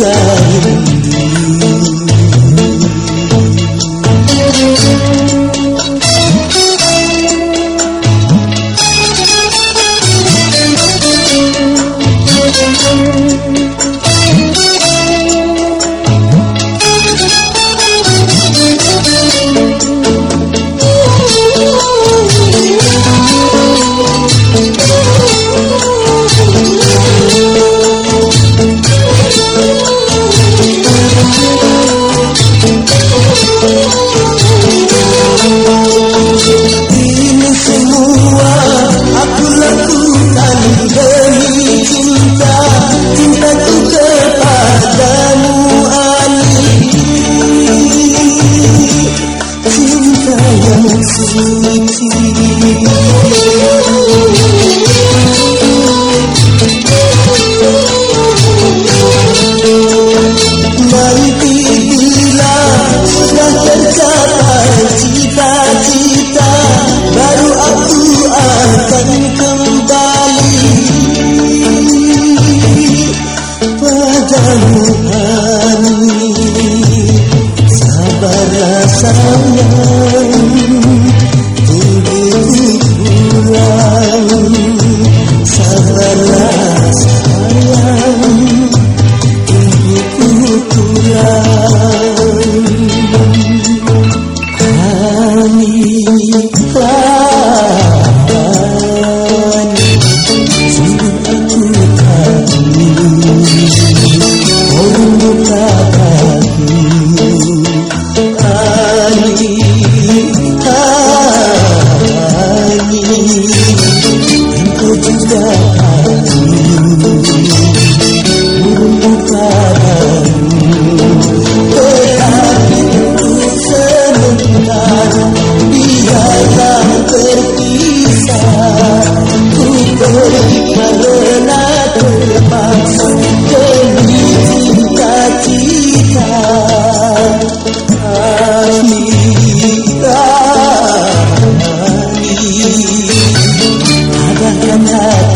love. Nanti bila Sudah tercapai cita-cita. Baru aku akan kembali. Padamu Padamu Engkau juga You're not.